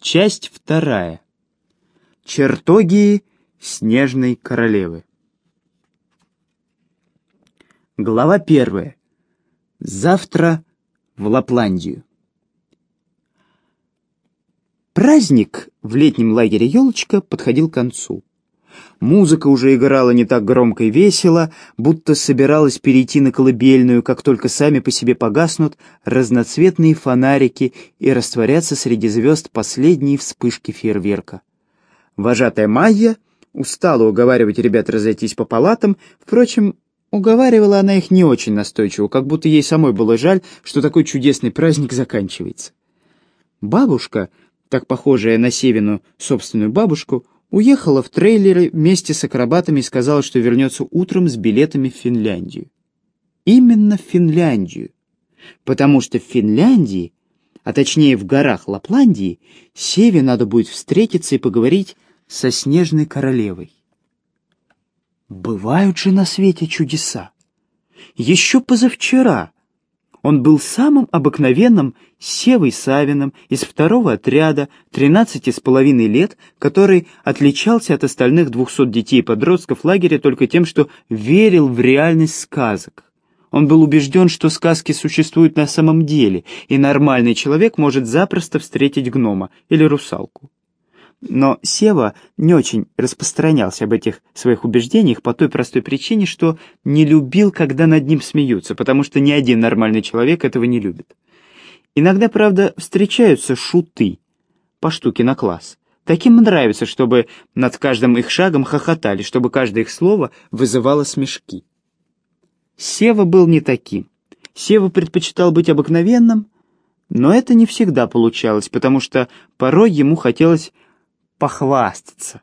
Часть вторая. Чертоги Снежной Королевы. Глава первая. Завтра в Лапландию. Праздник в летнем лагере «Елочка» подходил к концу. Музыка уже играла не так громко и весело, будто собиралась перейти на колыбельную, как только сами по себе погаснут разноцветные фонарики и растворятся среди звезд последние вспышки фейерверка. Вожатая Майя устала уговаривать ребят разойтись по палатам, впрочем, уговаривала она их не очень настойчиво, как будто ей самой было жаль, что такой чудесный праздник заканчивается. Бабушка, так похожая на Севину собственную бабушку, Уехала в трейлере вместе с акробатами и сказала, что вернется утром с билетами в Финляндию. Именно в Финляндию. Потому что в Финляндии, а точнее в горах Лапландии, Севе надо будет встретиться и поговорить со Снежной Королевой. Бывают же на свете чудеса. Еще позавчера он был самым обыкновенным Севой Савиным из второго отряда, тринадцати с половиной лет, который отличался от остальных двухсот детей и подростков лагеря только тем, что верил в реальность сказок. Он был убежден, что сказки существуют на самом деле, и нормальный человек может запросто встретить гнома или русалку. Но Сева не очень распространялся об этих своих убеждениях по той простой причине, что не любил, когда над ним смеются, потому что ни один нормальный человек этого не любит. Иногда, правда, встречаются шуты по штуке на класс. Таким нравится, чтобы над каждым их шагом хохотали, чтобы каждое их слово вызывало смешки. Сева был не таким. Сева предпочитал быть обыкновенным, но это не всегда получалось, потому что порой ему хотелось похвастаться.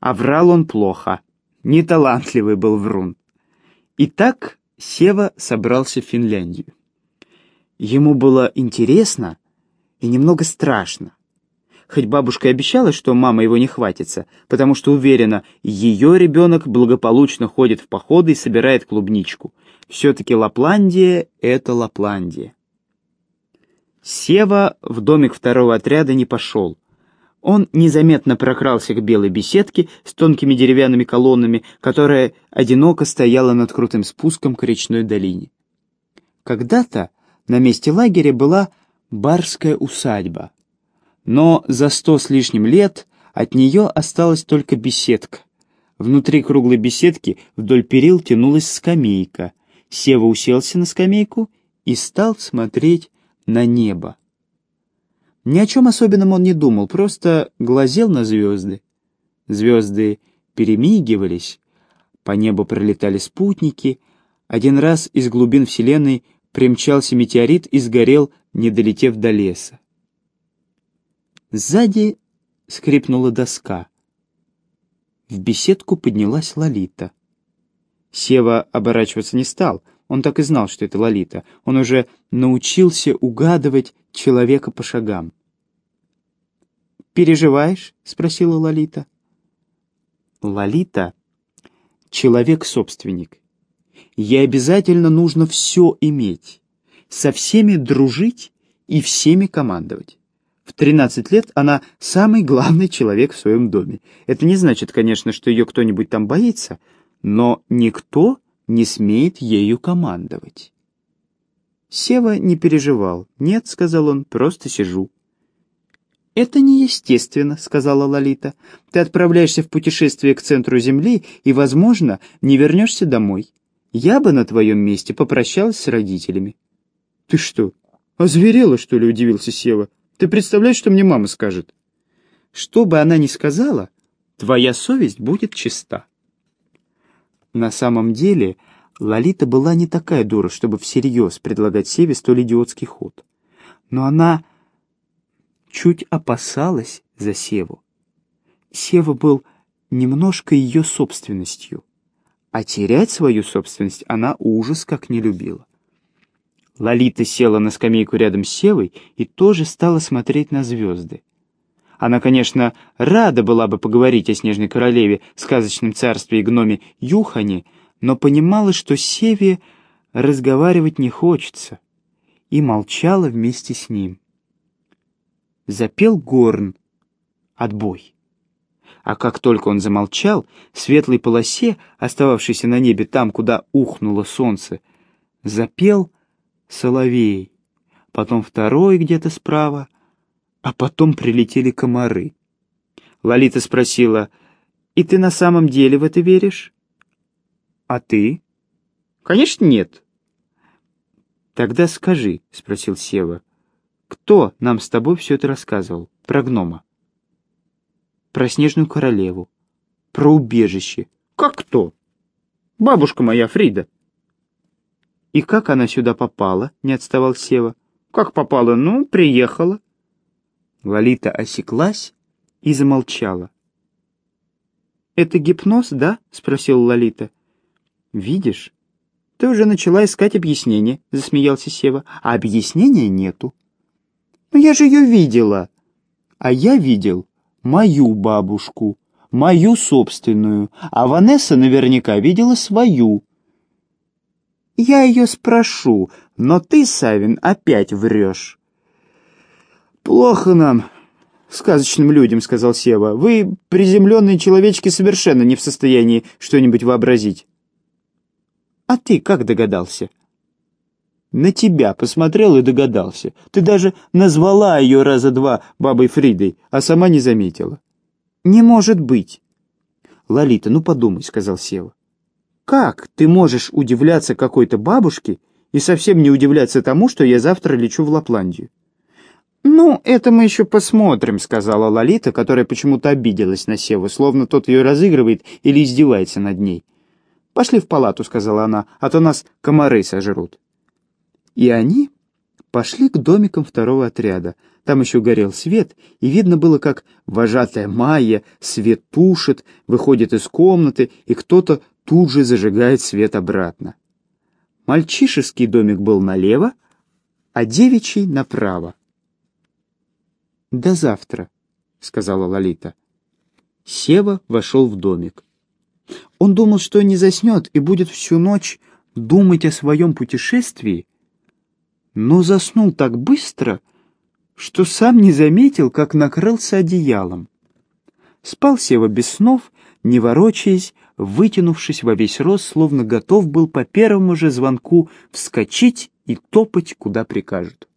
А врал он плохо. Неталантливый был врун. Итак, Сева собрался в Финляндию. Ему было интересно и немного страшно. Хоть бабушка обещала, что мама его не хватится, потому что уверена, ее ребенок благополучно ходит в походы и собирает клубничку. Все-таки Лапландия — это Лапландия. Сева в домик второго отряда не пошел. Он незаметно прокрался к белой беседке с тонкими деревянными колоннами, которая одиноко стояла над крутым спуском к речной долине. Когда-то на месте лагеря была барская усадьба, но за сто с лишним лет от нее осталась только беседка. Внутри круглой беседки вдоль перил тянулась скамейка. Сева уселся на скамейку и стал смотреть на небо. Ни о чем особенном он не думал, просто глазел на звезды. Звезды перемигивались, по небу пролетали спутники. Один раз из глубин Вселенной примчался метеорит и сгорел, не долетев до леса. Сзади скрипнула доска. В беседку поднялась Лолита. Сева оборачиваться не стал, он так и знал, что это Лолита. Он уже научился угадывать человека по шагам. «Переживаешь?» — спросила Лолита. Лолита — человек-собственник. Ей обязательно нужно все иметь, со всеми дружить и всеми командовать. В 13 лет она самый главный человек в своем доме. Это не значит, конечно, что ее кто-нибудь там боится, но никто не смеет ею командовать. Сева не переживал. «Нет», — сказал он, — «просто сижу». «Это неестественно», — сказала Лолита. «Ты отправляешься в путешествие к центру Земли и, возможно, не вернешься домой. Я бы на твоем месте попрощалась с родителями». «Ты что, озверела, что ли?» — удивился Сева. «Ты представляешь, что мне мама скажет?» «Что бы она ни сказала, твоя совесть будет чиста». На самом деле Лолита была не такая дура, чтобы всерьез предлагать Севе столь идиотский ход. Но она чуть опасалась за Севу. Сева был немножко ее собственностью, а терять свою собственность она ужас как не любила. Лолита села на скамейку рядом с Севой и тоже стала смотреть на звезды. Она, конечно, рада была бы поговорить о Снежной Королеве, сказочном царстве и гноме Юхане, но понимала, что Севе разговаривать не хочется, и молчала вместе с ним. Запел горн, отбой. А как только он замолчал, светлой полосе, остававшейся на небе там, куда ухнуло солнце, запел соловей, потом второй где-то справа, а потом прилетели комары. Лолита спросила, «И ты на самом деле в это веришь?» «А ты?» «Конечно, нет». «Тогда скажи», — спросил Сева, «кто нам с тобой все это рассказывал про гнома?» «Про снежную королеву, про убежище». «Как кто?» «Бабушка моя, Фрида». «И как она сюда попала?» — не отставал Сева. «Как попала? Ну, приехала». Лолита осеклась и замолчала. «Это гипноз, да?» — спросил Лолита. «Видишь, ты уже начала искать объяснение», — засмеялся Сева. «А объяснения нету». «Но я же ее видела». «А я видел мою бабушку, мою собственную, а Ванесса наверняка видела свою». «Я ее спрошу, но ты, Савин, опять врешь». «Плохо нам, сказочным людям», — сказал Сева. «Вы, приземленные человечки, совершенно не в состоянии что-нибудь вообразить». «А ты как догадался?» «На тебя посмотрел и догадался. Ты даже назвала ее раза два бабой Фридой, а сама не заметила». «Не может быть». «Лолита, ну подумай», — сказал Сева. «Как ты можешь удивляться какой-то бабушке и совсем не удивляться тому, что я завтра лечу в Лапландию?» «Ну, это мы еще посмотрим», — сказала Лолита, которая почему-то обиделась на Севу, словно тот ее разыгрывает или издевается над ней. «Пошли в палату», — сказала она, — «а то нас комары сожрут». И они пошли к домикам второго отряда. Там еще горел свет, и видно было, как вожатая Майя свет тушит, выходит из комнаты, и кто-то тут же зажигает свет обратно. Мальчишеский домик был налево, а девичий — направо. «До завтра», — сказала Лолита. Сева вошел в домик. Он думал, что не заснет и будет всю ночь думать о своем путешествии, но заснул так быстро, что сам не заметил, как накрылся одеялом. Спал Сева без снов, не ворочаясь, вытянувшись во весь рост, словно готов был по первому же звонку вскочить и топать, куда прикажут.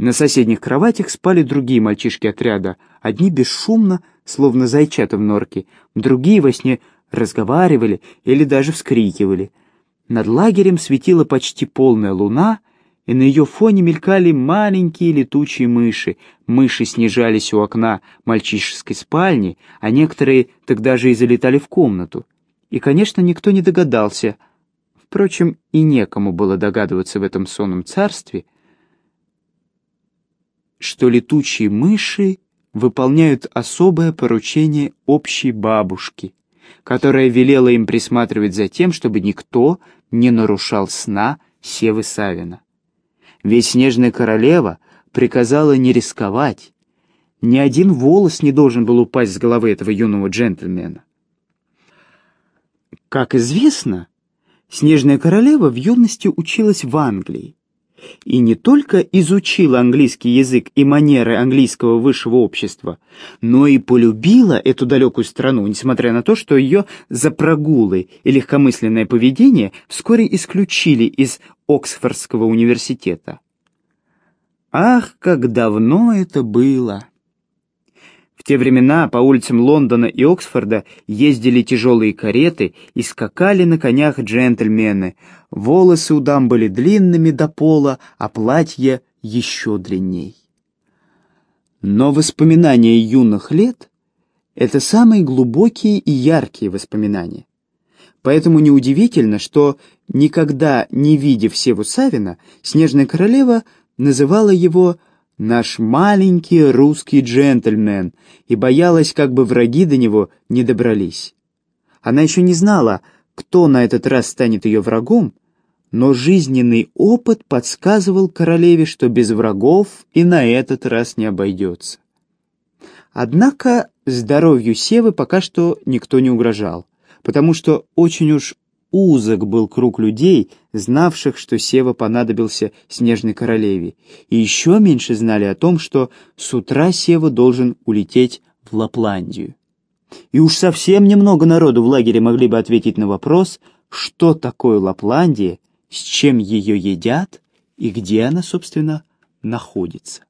На соседних кроватях спали другие мальчишки отряда, одни бесшумно, словно зайчата в норке, другие во сне разговаривали или даже вскрикивали. Над лагерем светила почти полная луна, и на ее фоне мелькали маленькие летучие мыши. Мыши снижались у окна мальчишеской спальни, а некоторые тогда же и залетали в комнату. И, конечно, никто не догадался, впрочем, и некому было догадываться в этом сонном царстве — что летучие мыши выполняют особое поручение общей бабушки, которая велела им присматривать за тем, чтобы никто не нарушал сна Севы Савина. Ведь Снежная Королева приказала не рисковать. Ни один волос не должен был упасть с головы этого юного джентльмена. Как известно, Снежная Королева в юности училась в Англии, и не только изучила английский язык и манеры английского высшего общества, но и полюбила эту далекую страну, несмотря на то, что ее за прогулы и легкомысленное поведение вскоре исключили из Оксфордского университета. Ах, как давно это было! В те времена по улицам Лондона и Оксфорда ездили тяжелые кареты и скакали на конях джентльмены. Волосы у дам были длинными до пола, а платья еще длинней. Но воспоминания юных лет — это самые глубокие и яркие воспоминания. Поэтому неудивительно, что, никогда не видев Севу Савина, Снежная Королева называла его наш маленький русский джентльмен, и боялась, как бы враги до него не добрались. Она еще не знала, кто на этот раз станет ее врагом, но жизненный опыт подсказывал королеве, что без врагов и на этот раз не обойдется. Однако здоровью Севы пока что никто не угрожал, потому что очень уж узок был круг людей, знавших, что Сева понадобился Снежной Королеве, и еще меньше знали о том, что с утра Сева должен улететь в Лапландию. И уж совсем немного народу в лагере могли бы ответить на вопрос, что такое Лапландия, с чем ее едят и где она, собственно, находится.